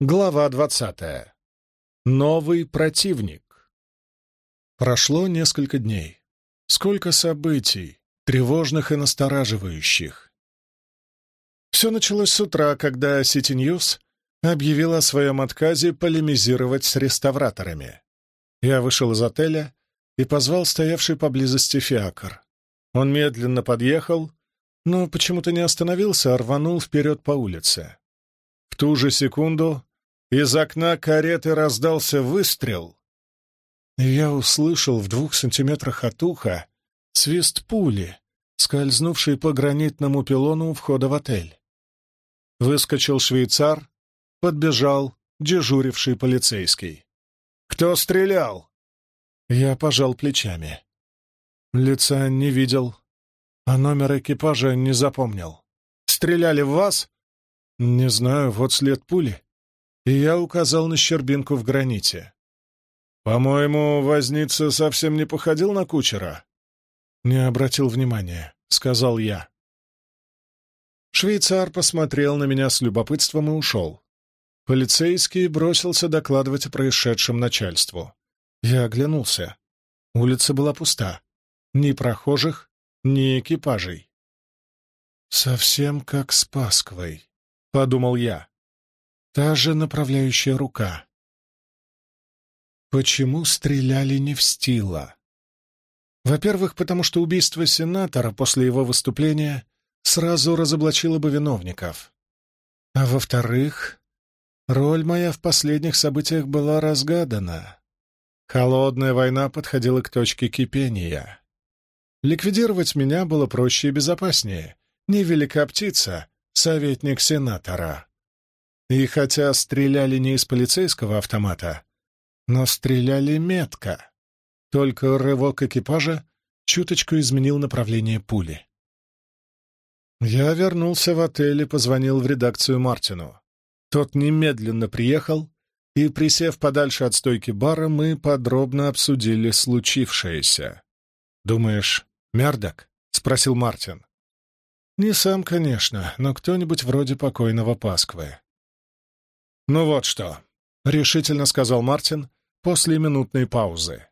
Глава двадцатая. Новый противник. Прошло несколько дней. Сколько событий, тревожных и настораживающих. Все началось с утра, когда City News объявил о своем отказе полемизировать с реставраторами. Я вышел из отеля и позвал стоявший поблизости фиакр. Он медленно подъехал, но почему-то не остановился, а рванул вперед по улице. Ту же секунду из окна кареты раздался выстрел, и я услышал в двух сантиметрах от уха свист пули, скользнувшей по гранитному пилону у входа в отель. Выскочил швейцар, подбежал дежуривший полицейский. «Кто стрелял?» Я пожал плечами. Лица не видел, а номер экипажа не запомнил. «Стреляли в вас?» «Не знаю, вот след пули». И я указал на щербинку в граните. «По-моему, возница совсем не походил на кучера?» «Не обратил внимания», — сказал я. Швейцар посмотрел на меня с любопытством и ушел. Полицейский бросился докладывать о происшедшем начальству. Я оглянулся. Улица была пуста. Ни прохожих, ни экипажей. «Совсем как с Пасквой», — подумал я. «Та же направляющая рука». Почему стреляли не в Стила? Во-первых, потому что убийство сенатора после его выступления сразу разоблачило бы виновников. А во-вторых, роль моя в последних событиях была разгадана. Холодная война подходила к точке кипения. Ликвидировать меня было проще и безопаснее. Невелика птица, советник сенатора. И хотя стреляли не из полицейского автомата, но стреляли метко. Только рывок экипажа чуточку изменил направление пули. Я вернулся в отель и позвонил в редакцию Мартину. Тот немедленно приехал, и, присев подальше от стойки бара, мы подробно обсудили случившееся. «Думаешь, «Мердок?» — спросил Мартин. «Не сам, конечно, но кто-нибудь вроде покойного Пасквы». «Ну вот что», — решительно сказал Мартин после минутной паузы.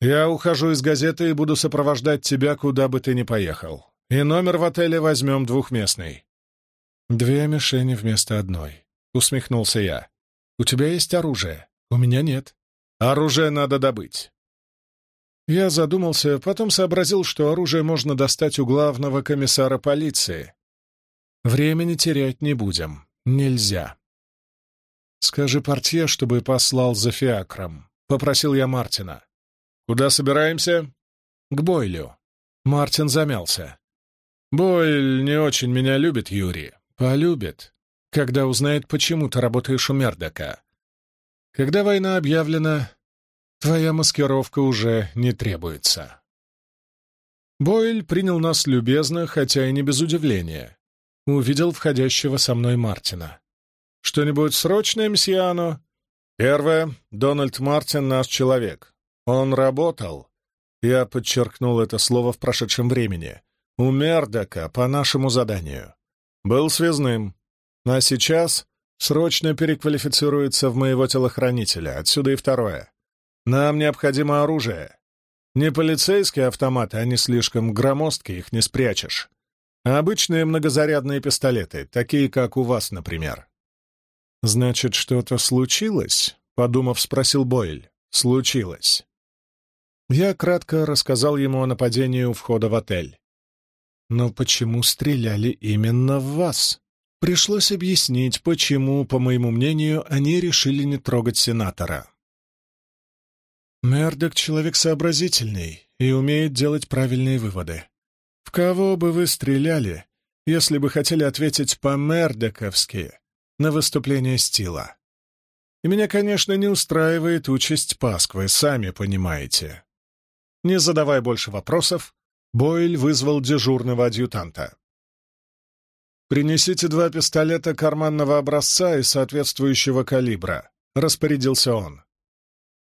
«Я ухожу из газеты и буду сопровождать тебя, куда бы ты ни поехал. И номер в отеле возьмем двухместный». «Две мишени вместо одной», — усмехнулся я. «У тебя есть оружие, у меня нет. Оружие надо добыть. Я задумался, потом сообразил, что оружие можно достать у главного комиссара полиции. Времени терять не будем. Нельзя. «Скажи портье, чтобы послал за фиакром», — попросил я Мартина. «Куда собираемся?» «К Бойлю». Мартин замялся. «Бойль не очень меня любит, Юрий. Полюбит, когда узнает, почему ты работаешь у Мердока. Когда война объявлена, Твоя маскировка уже не требуется. Бойль принял нас любезно, хотя и не без удивления. Увидел входящего со мной Мартина. «Что-нибудь срочное, мсьяно?» «Первое. Дональд Мартин — наш человек. Он работал». Я подчеркнул это слово в прошедшем времени. «У Мердока по нашему заданию. Был связным. А сейчас срочно переквалифицируется в моего телохранителя. Отсюда и второе. Нам необходимо оружие. Не полицейские автоматы, они слишком громоздкие, их не спрячешь. А обычные многозарядные пистолеты, такие, как у вас, например. «Значит, что-то случилось?» — подумав, спросил Бойль. «Случилось». Я кратко рассказал ему о нападении у входа в отель. «Но почему стреляли именно в вас?» Пришлось объяснить, почему, по моему мнению, они решили не трогать сенатора. Мердок — человек сообразительный и умеет делать правильные выводы. В кого бы вы стреляли, если бы хотели ответить по-мердоковски на выступление Стила? И меня, конечно, не устраивает участь Пасквы, сами понимаете. Не задавая больше вопросов, Бойль вызвал дежурного адъютанта. «Принесите два пистолета карманного образца и соответствующего калибра», — распорядился он.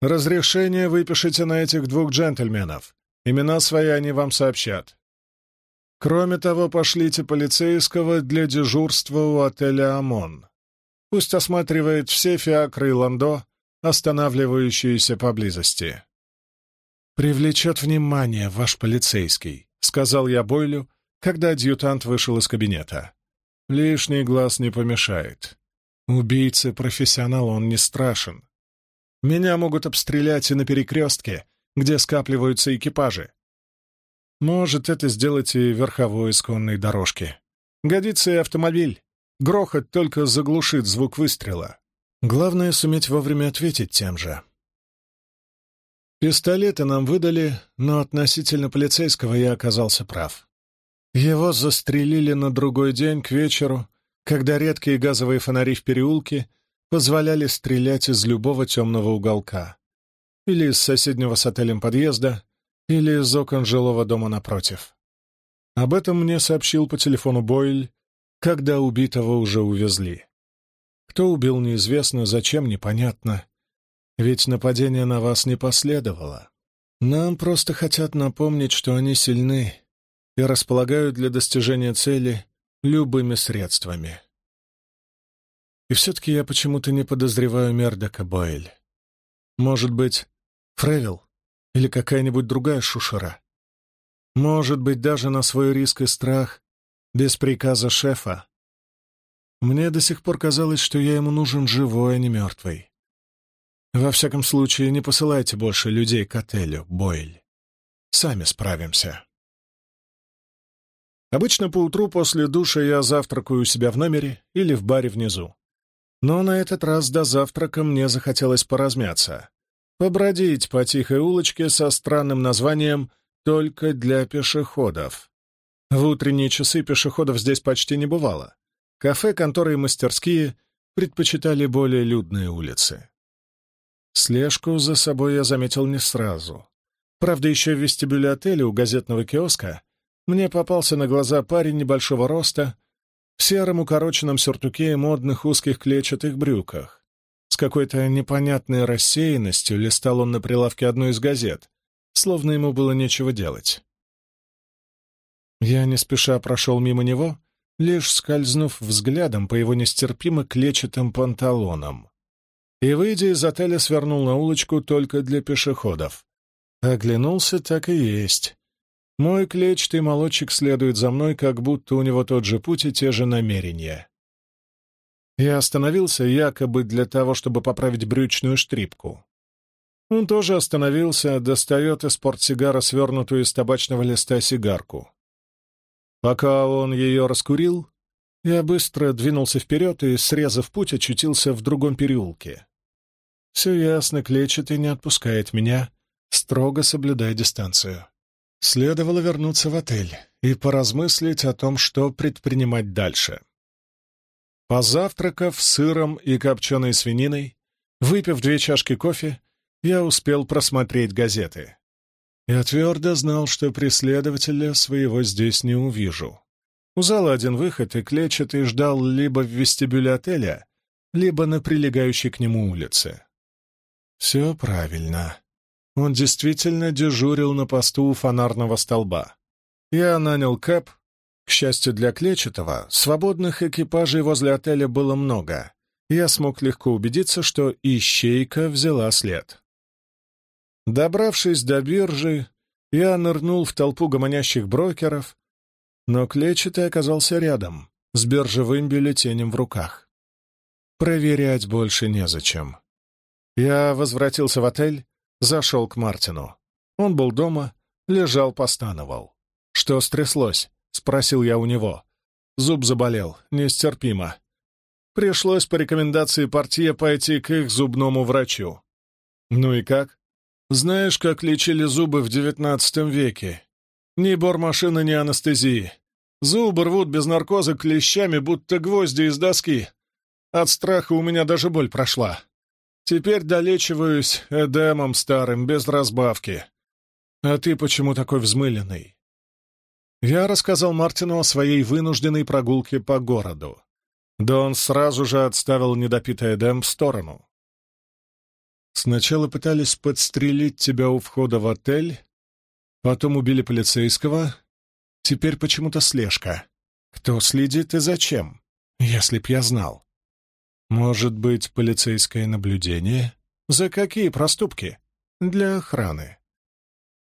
Разрешение выпишите на этих двух джентльменов. Имена свои они вам сообщат. Кроме того, пошлите полицейского для дежурства у отеля «Омон». Пусть осматривает все фиакры и ландо, останавливающиеся поблизости. «Привлечет внимание ваш полицейский», — сказал я Бойлю, когда адъютант вышел из кабинета. «Лишний глаз не помешает. Убийца-профессионал, он не страшен. Меня могут обстрелять и на перекрестке, где скапливаются экипажи. Может, это сделать и верховой исконной дорожки. Годится и автомобиль. Грохот только заглушит звук выстрела. Главное — суметь вовремя ответить тем же. Пистолеты нам выдали, но относительно полицейского я оказался прав. Его застрелили на другой день к вечеру, когда редкие газовые фонари в переулке позволяли стрелять из любого темного уголка. Или из соседнего с отелем подъезда, или из окон жилого дома напротив. Об этом мне сообщил по телефону Бойль, когда убитого уже увезли. Кто убил, неизвестно, зачем, непонятно. Ведь нападение на вас не последовало. Нам просто хотят напомнить, что они сильны и располагают для достижения цели любыми средствами. И все-таки я почему-то не подозреваю Мердока Бойль. Может быть, Фревил или какая-нибудь другая шушера. Может быть, даже на свой риск и страх, без приказа шефа. Мне до сих пор казалось, что я ему нужен живой, а не мертвый. Во всяком случае, не посылайте больше людей к отелю, Бойль. Сами справимся. Обычно по утру после душа я завтракаю у себя в номере или в баре внизу. Но на этот раз до завтрака мне захотелось поразмяться, побродить по тихой улочке со странным названием «Только для пешеходов». В утренние часы пешеходов здесь почти не бывало. Кафе, конторы и мастерские предпочитали более людные улицы. Слежку за собой я заметил не сразу. Правда, еще в вестибюле отеля у газетного киоска мне попался на глаза парень небольшого роста в сером укороченном сюртуке и модных узких клетчатых брюках. С какой-то непонятной рассеянностью листал он на прилавке одной из газет, словно ему было нечего делать. Я не спеша прошел мимо него — лишь скользнув взглядом по его нестерпимо клетчатым панталонам. И, выйдя из отеля, свернул на улочку только для пешеходов. Оглянулся так и есть. Мой клетчатый молодчик следует за мной, как будто у него тот же путь и те же намерения. Я остановился якобы для того, чтобы поправить брючную штрипку. Он тоже остановился, достает из портсигара свернутую из табачного листа сигарку. Пока он ее раскурил, я быстро двинулся вперед и, срезав путь, очутился в другом переулке. Все ясно, клечет и не отпускает меня, строго соблюдая дистанцию. Следовало вернуться в отель и поразмыслить о том, что предпринимать дальше. Позавтракав сыром и копченой свининой, выпив две чашки кофе, я успел просмотреть газеты. Я твердо знал, что преследователя своего здесь не увижу. У зала один выход, и клетчатый ждал либо в вестибюле отеля, либо на прилегающей к нему улице. Все правильно. Он действительно дежурил на посту у фонарного столба. Я нанял кэп. К счастью для Клетчатого, свободных экипажей возле отеля было много. Я смог легко убедиться, что ищейка взяла след. Добравшись до биржи, я нырнул в толпу гомонящих брокеров, но клетчатый оказался рядом, с биржевым бюллетенем в руках. Проверять больше незачем. Я возвратился в отель, зашел к Мартину. Он был дома, лежал, постановал. «Что стряслось?» — спросил я у него. Зуб заболел, нестерпимо. Пришлось по рекомендации партии пойти к их зубному врачу. «Ну и как?» Знаешь, как лечили зубы в девятнадцатом веке? Ни бормашины, ни анестезии. Зубы рвут без наркоза клещами, будто гвозди из доски. От страха у меня даже боль прошла. Теперь долечиваюсь эдемом старым, без разбавки. А ты почему такой взмыленный? Я рассказал Мартину о своей вынужденной прогулке по городу. Да он сразу же отставил недопитый эдем в сторону. Сначала пытались подстрелить тебя у входа в отель, потом убили полицейского, теперь почему-то слежка. Кто следит и зачем, если б я знал? Может быть, полицейское наблюдение? За какие проступки? Для охраны.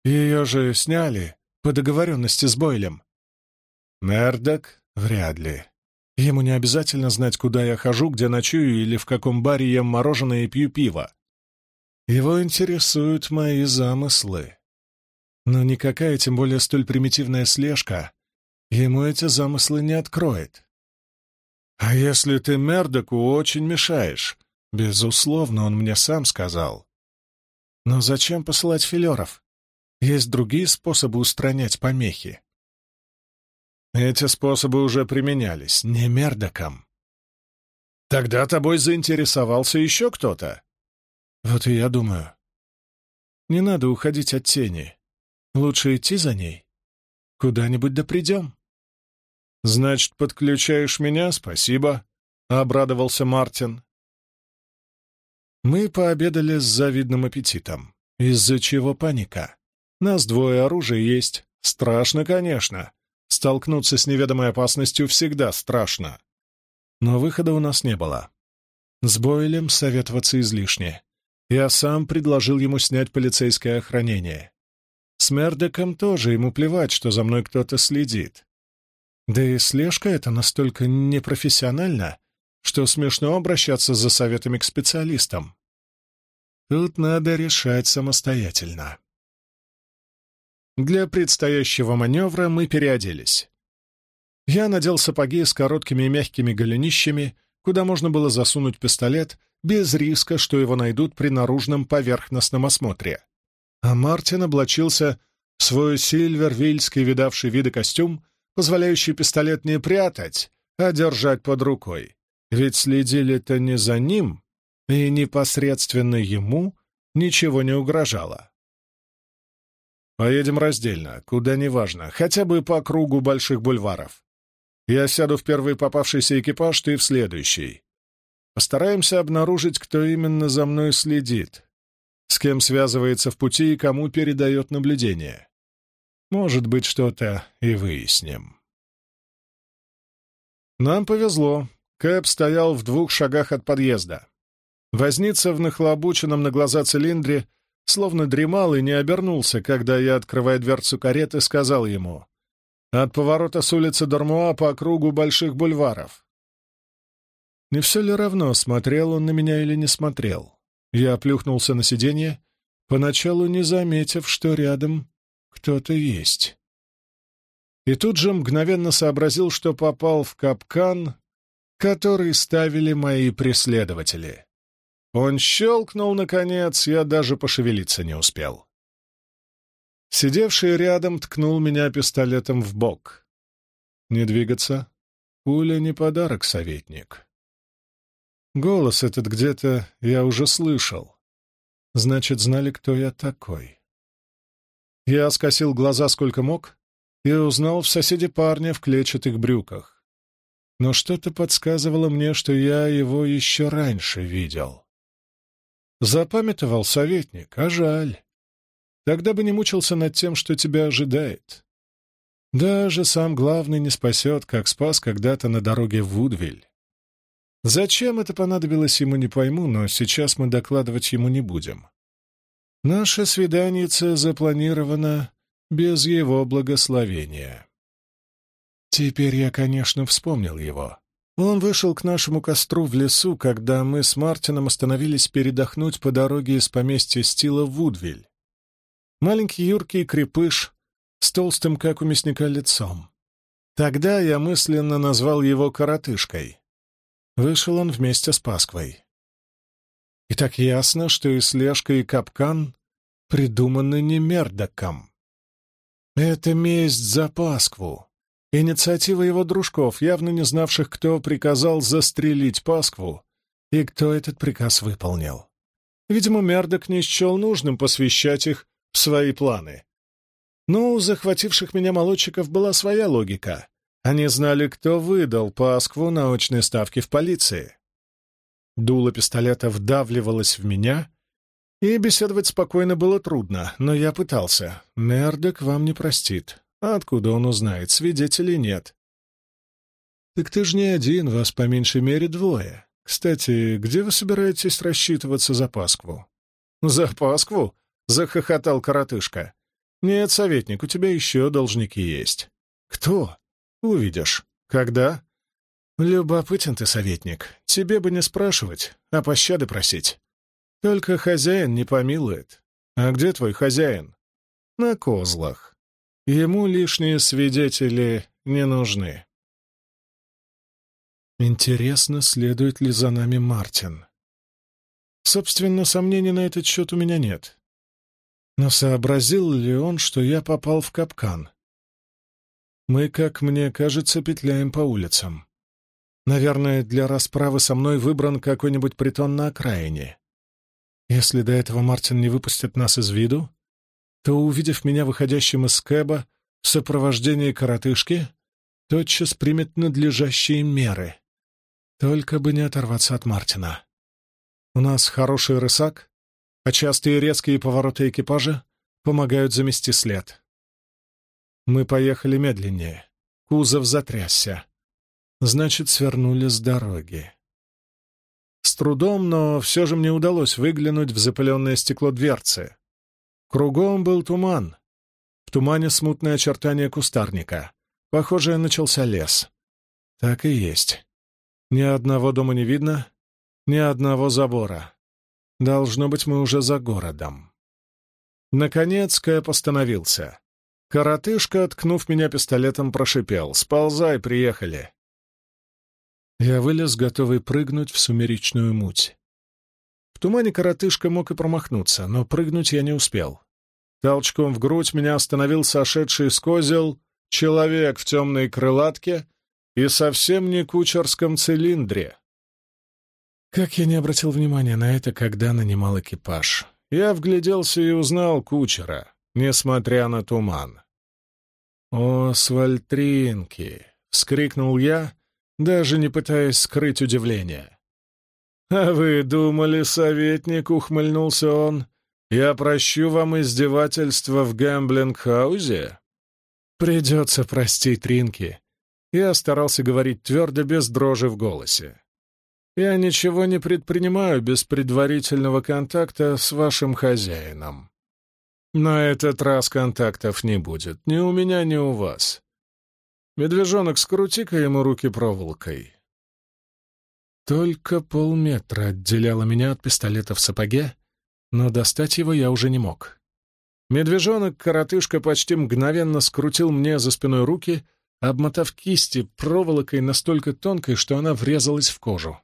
Ее же сняли по договоренности с Бойлем. Мердок? Вряд ли. Ему не обязательно знать, куда я хожу, где ночую или в каком баре ем мороженое и пью пиво. Его интересуют мои замыслы. Но никакая, тем более столь примитивная слежка, ему эти замыслы не откроет. А если ты Мердоку очень мешаешь? Безусловно, он мне сам сказал. Но зачем посылать филеров? Есть другие способы устранять помехи. Эти способы уже применялись, не Мердоком. Тогда тобой заинтересовался еще кто-то. Вот и я думаю. Не надо уходить от тени. Лучше идти за ней. Куда-нибудь да придем. Значит, подключаешь меня? Спасибо, — обрадовался Мартин. Мы пообедали с завидным аппетитом. Из-за чего паника? Нас двое, оружия есть. Страшно, конечно. Столкнуться с неведомой опасностью всегда страшно. Но выхода у нас не было. С Бойлем советоваться излишне. Я сам предложил ему снять полицейское охранение. С Мердеком тоже ему плевать, что за мной кто-то следит. Да и слежка эта настолько непрофессиональна, что смешно обращаться за советами к специалистам. Тут надо решать самостоятельно. Для предстоящего маневра мы переоделись. Я надел сапоги с короткими и мягкими голенищами, куда можно было засунуть пистолет, без риска, что его найдут при наружном поверхностном осмотре. А Мартин облачился в свой сильвервильский видавший виды костюм, позволяющий пистолет не прятать, а держать под рукой. Ведь следили-то не за ним, и непосредственно ему ничего не угрожало. Поедем раздельно, куда не важно, хотя бы по кругу больших бульваров. Я сяду в первый попавшийся экипаж, ты в следующий. Постараемся обнаружить, кто именно за мной следит, с кем связывается в пути и кому передает наблюдение. Может быть, что-то и выясним. Нам повезло. Кэп стоял в двух шагах от подъезда. Возница в нахлобученном на глаза цилиндре словно дремал и не обернулся, когда я, открывая дверцу кареты, сказал ему «От поворота с улицы Дормуа по кругу больших бульваров». Не все ли равно, смотрел он на меня или не смотрел? Я плюхнулся на сиденье, поначалу не заметив, что рядом кто-то есть. И тут же мгновенно сообразил, что попал в капкан, который ставили мои преследователи. Он щелкнул, наконец, я даже пошевелиться не успел. Сидевший рядом ткнул меня пистолетом в бок. «Не двигаться. Пуля не подарок, советник». Голос этот где-то я уже слышал. Значит, знали, кто я такой. Я скосил глаза сколько мог и узнал в соседе парня в клетчатых брюках. Но что-то подсказывало мне, что я его еще раньше видел. Запамятовал советник, а жаль. Тогда бы не мучился над тем, что тебя ожидает. Даже сам главный не спасет, как спас когда-то на дороге в Вудвиль. Зачем это понадобилось ему, не пойму, но сейчас мы докладывать ему не будем. Наше свиданице запланировано без его благословения. Теперь я, конечно, вспомнил его. Он вышел к нашему костру в лесу, когда мы с Мартином остановились передохнуть по дороге из поместья Стила в Вудвиль. Маленький юркий крепыш с толстым, как у мясника, лицом. Тогда я мысленно назвал его коротышкой. Вышел он вместе с Пасквой. И так ясно, что и слежка, и капкан придуманы не Мердоком. Это месть за Паскву. Инициатива его дружков, явно не знавших, кто приказал застрелить Паскву и кто этот приказ выполнил. Видимо, Мердок не счел нужным посвящать их в свои планы. Но у захвативших меня молодчиков была своя логика. Они знали, кто выдал Паскву на очной ставке в полиции. Дуло пистолета вдавливалось в меня, и беседовать спокойно было трудно, но я пытался. Мердок вам не простит. Откуда он узнает? Свидетелей нет. «Так ты ж не один, вас по меньшей мере двое. Кстати, где вы собираетесь рассчитываться за Паскву?» «За Паскву?» — захохотал коротышка. «Нет, советник, у тебя еще должники есть». «Кто?» «Увидишь». «Когда?» «Любопытен ты, советник. Тебе бы не спрашивать, а пощады просить. Только хозяин не помилует. А где твой хозяин?» «На козлах. Ему лишние свидетели не нужны». Интересно, следует ли за нами Мартин. Собственно, сомнений на этот счет у меня нет. Но сообразил ли он, что я попал в капкан? Мы, как мне кажется, петляем по улицам. Наверное, для расправы со мной выбран какой-нибудь притон на окраине. Если до этого Мартин не выпустит нас из виду, то, увидев меня выходящим из кэба в сопровождении коротышки, тотчас примет надлежащие меры. Только бы не оторваться от Мартина. У нас хороший рысак, а частые резкие повороты экипажа помогают замести след. Мы поехали медленнее. Кузов затрясся. Значит, свернули с дороги. С трудом, но все же мне удалось выглянуть в запыленное стекло дверцы. Кругом был туман. В тумане смутное очертание кустарника. Похоже, начался лес. Так и есть. Ни одного дома не видно, ни одного забора. Должно быть, мы уже за городом. Наконец Кэп остановился. Коротышка, ткнув меня пистолетом, прошипел. «Сползай, приехали!» Я вылез, готовый прыгнуть в сумеречную муть. В тумане коротышка мог и промахнуться, но прыгнуть я не успел. Толчком в грудь меня остановил сошедший с козел человек в темной крылатке и совсем не кучерском цилиндре. Как я не обратил внимания на это, когда нанимал экипаж. Я вгляделся и узнал кучера, несмотря на туман. «О, свальтринки!» — вскрикнул я, даже не пытаясь скрыть удивление. «А вы думали, советник?» — ухмыльнулся он. «Я прощу вам издевательство в гэмблинг-хаузе?» «Придется простить Ринки», я старался говорить твердо, без дрожи в голосе. «Я ничего не предпринимаю без предварительного контакта с вашим хозяином. На этот раз контактов не будет, ни у меня, ни у вас. Медвежонок, скрути-ка ему руки проволокой». Только полметра отделяло меня от пистолета в сапоге, но достать его я уже не мог. Медвежонок-коротышка почти мгновенно скрутил мне за спиной руки — обмотав кисти проволокой настолько тонкой, что она врезалась в кожу.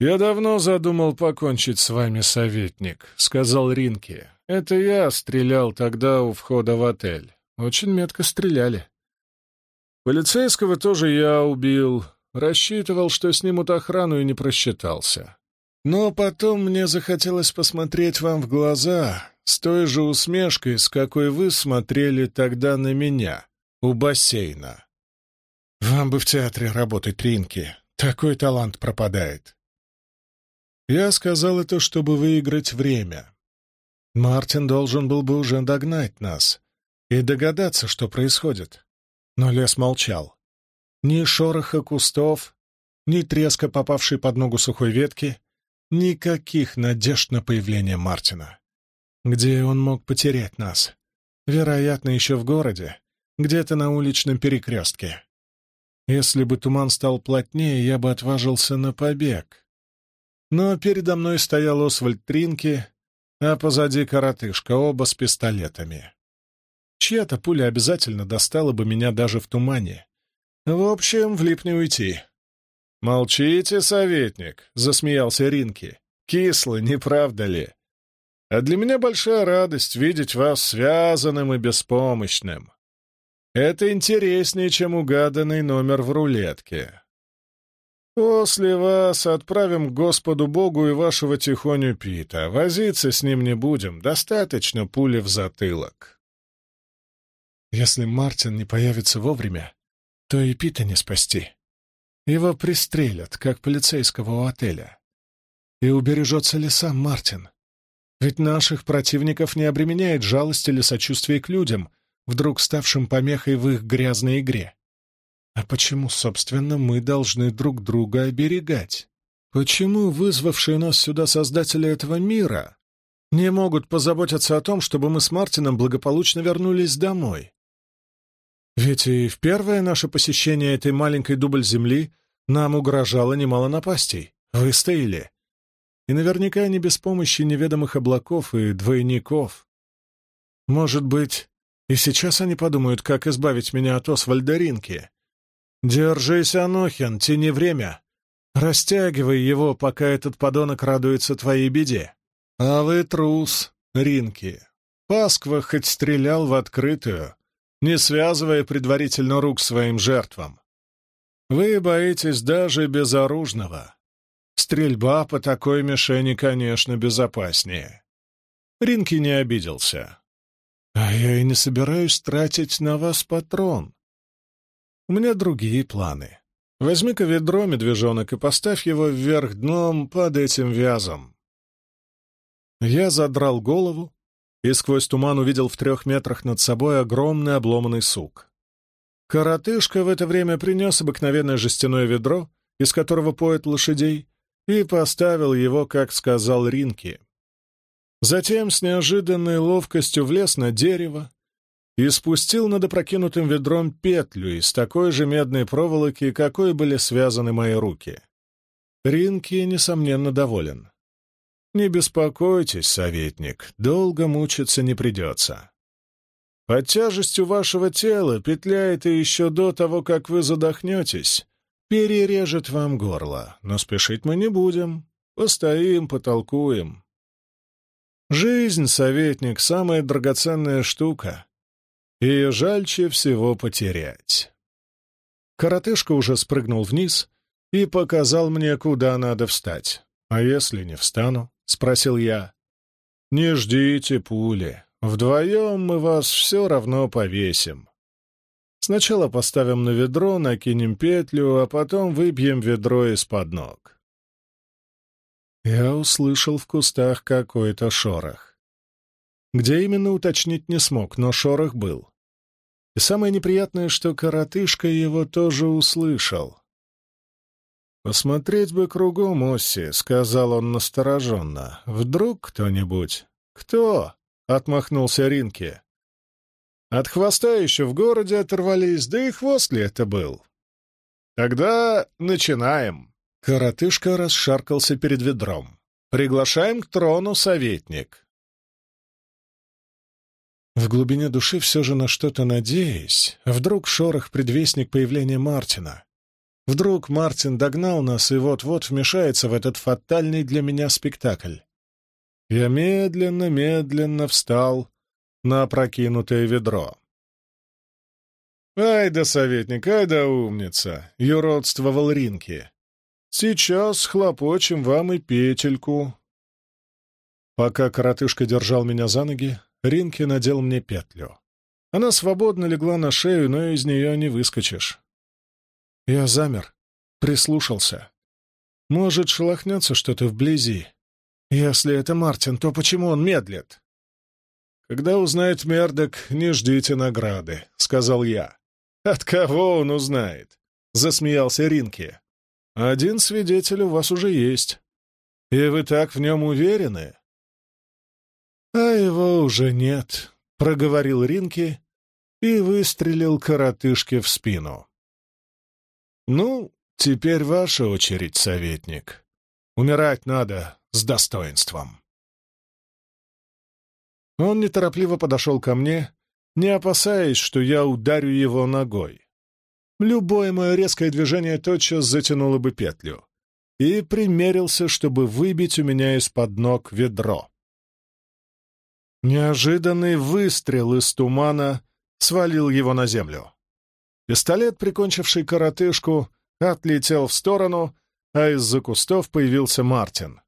«Я давно задумал покончить с вами, советник», — сказал Ринки. «Это я стрелял тогда у входа в отель. Очень метко стреляли. Полицейского тоже я убил. Рассчитывал, что снимут охрану и не просчитался. Но потом мне захотелось посмотреть вам в глаза с той же усмешкой, с какой вы смотрели тогда на меня у бассейна. Вам бы в театре работать, Ринки. Такой талант пропадает. Я сказал это, чтобы выиграть время. Мартин должен был бы уже догнать нас и догадаться, что происходит. Но лес молчал. Ни шороха кустов, ни треска попавшей под ногу сухой ветки, никаких надежд на появление Мартина. Где он мог потерять нас? Вероятно, еще в городе, где-то на уличном перекрестке. Если бы туман стал плотнее, я бы отважился на побег. Но передо мной стоял Освальд Тринки, а позади коротышка, оба с пистолетами. Чья-то пуля обязательно достала бы меня даже в тумане. В общем, влип не уйти. «Молчите, советник», — засмеялся Ринки. «Кисло, не правда ли? А для меня большая радость видеть вас связанным и беспомощным. Это интереснее, чем угаданный номер в рулетке. После вас отправим к Господу Богу и вашего тихоню Пита. Возиться с ним не будем, достаточно пули в затылок. Если Мартин не появится вовремя, то и Пита не спасти. Его пристрелят, как полицейского у отеля. И убережется ли сам Мартин? Ведь наших противников не обременяет жалость или сочувствие к людям — вдруг ставшим помехой в их грязной игре. А почему, собственно, мы должны друг друга оберегать? Почему вызвавшие нас сюда создатели этого мира не могут позаботиться о том, чтобы мы с Мартином благополучно вернулись домой? Ведь и в первое наше посещение этой маленькой дубль земли нам угрожало немало напастей. Выстояли. И наверняка не без помощи неведомых облаков и двойников. Может быть, и сейчас они подумают, как избавить меня от Освальдоринки. Держись, Анохин, тяни время. Растягивай его, пока этот подонок радуется твоей беде. А вы трус, Ринки. Пасква хоть стрелял в открытую, не связывая предварительно рук своим жертвам. Вы боитесь даже безоружного. Стрельба по такой мишени, конечно, безопаснее. Ринки не обиделся. А я и не собираюсь тратить на вас патрон. У меня другие планы. Возьми-ка ведро, медвежонок, и поставь его вверх дном под этим вязом. Я задрал голову и сквозь туман увидел в трех метрах над собой огромный обломанный сук. Коротышка в это время принес обыкновенное жестяное ведро, из которого поют лошадей, и поставил его, как сказал Ринки. Затем с неожиданной ловкостью влез на дерево и спустил над опрокинутым ведром петлю из такой же медной проволоки, какой были связаны мои руки. Ринки, несомненно, доволен. «Не беспокойтесь, советник, долго мучиться не придется. Под тяжестью вашего тела петля эта еще до того, как вы задохнетесь, перережет вам горло, но спешить мы не будем. Постоим, потолкуем. Жизнь, советник, самая драгоценная штука. Ее жальче всего потерять. Коротышка уже спрыгнул вниз и показал мне, куда надо встать. «А если не встану?» — спросил я. «Не ждите пули. Вдвоем мы вас все равно повесим. Сначала поставим на ведро, накинем петлю, а потом выбьем ведро из-под ног. Я услышал в кустах какой-то шорох. Где именно уточнить не смог, но шорох был. И самое неприятное, что коротышка его тоже услышал. «Посмотреть бы кругом, Осси», — сказал он настороженно. «Вдруг кто-нибудь?» «Кто?» — отмахнулся Ринки. «От хвоста еще в городе оторвались, да и хвост ли это был?» «Тогда начинаем». Коротышка расшаркался перед ведром. «Приглашаем к трону, советник!» В глубине души все же на что-то надеясь, вдруг шорох предвестник появления Мартина. Вдруг Мартин догнал нас и вот-вот вмешается в этот фатальный для меня спектакль. Я медленно-медленно встал на опрокинутое ведро. «Ай да советник, ай да умница!» — юродствовал Ринки. Сейчас хлопочем вам и петельку. Пока коротышка держал меня за ноги, Ринки надел мне петлю. Она свободно легла на шею, но из нее не выскочишь. Я замер, прислушался. Может, шелохнется что-то вблизи. Если это Мартин, то почему он медлит? «Когда узнает Мердок, не ждите награды», — сказал я. «От кого он узнает?» — засмеялся Ринки. Один свидетель у вас уже есть. И вы так в нем уверены? А его уже нет, — проговорил Ринки и выстрелил коротышке в спину. Ну, теперь ваша очередь, советник. Умирать надо с достоинством. Он неторопливо подошел ко мне, не опасаясь, что я ударю его ногой. Любое мое резкое движение тотчас затянуло бы петлю. И примерился, чтобы выбить у меня из-под ног ведро. Неожиданный выстрел из тумана свалил его на землю. Пистолет, прикончивший коротышку, отлетел в сторону, а из-за кустов появился Мартин.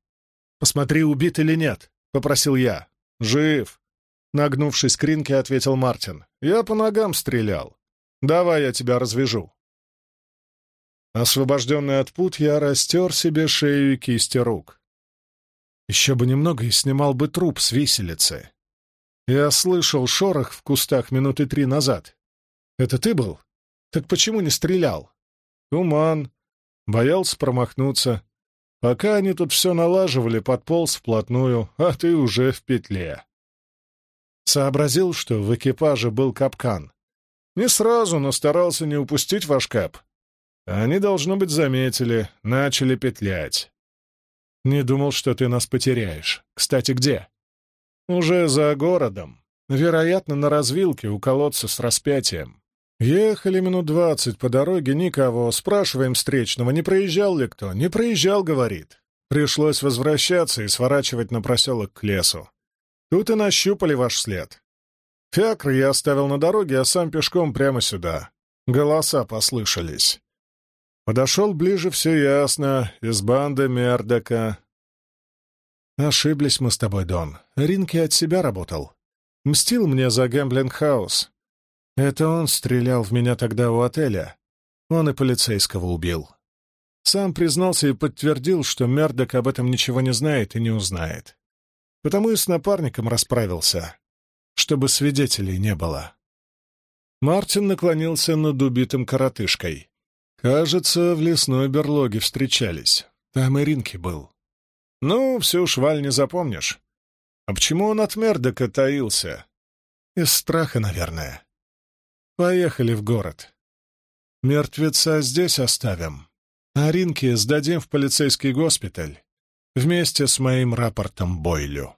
«Посмотри, убит или нет», — попросил я. «Жив», — нагнувшись к ринке, ответил Мартин. «Я по ногам стрелял. Давай я тебя развяжу. Освобожденный от пут, я растер себе шею и кисти рук. Еще бы немного и снимал бы труп с виселицы. Я слышал шорох в кустах минуты три назад. Это ты был? Так почему не стрелял? Туман. Боялся промахнуться. Пока они тут все налаживали, подполз вплотную, а ты уже в петле. Сообразил, что в экипаже был капкан. Не сразу, но старался не упустить ваш кап. Они, должно быть, заметили, начали петлять. Не думал, что ты нас потеряешь. Кстати, где? Уже за городом. Вероятно, на развилке у колодца с распятием. Ехали минут двадцать по дороге, никого. Спрашиваем встречного, не проезжал ли кто. Не проезжал, говорит. Пришлось возвращаться и сворачивать на проселок к лесу. Тут и нащупали ваш след. Фиакр я оставил на дороге, а сам пешком прямо сюда. Голоса послышались. Подошел ближе, все ясно. Из банды Мердока. Ошиблись мы с тобой, Дон. Ринки от себя работал. Мстил мне за gambling house. Это он стрелял в меня тогда у отеля. Он и полицейского убил. Сам признался и подтвердил, что Мердок об этом ничего не знает и не узнает. Потому и с напарником расправился, чтобы свидетелей не было. Мартин наклонился над убитым коротышкой. Кажется, в лесной берлоге встречались. Там и Ринки был. Ну, всю шваль не запомнишь. А почему он от Мердока таился? Из страха, наверное. Поехали в город. Мертвеца здесь оставим, а Ринки сдадим в полицейский госпиталь вместе с моим рапортом Бойлю.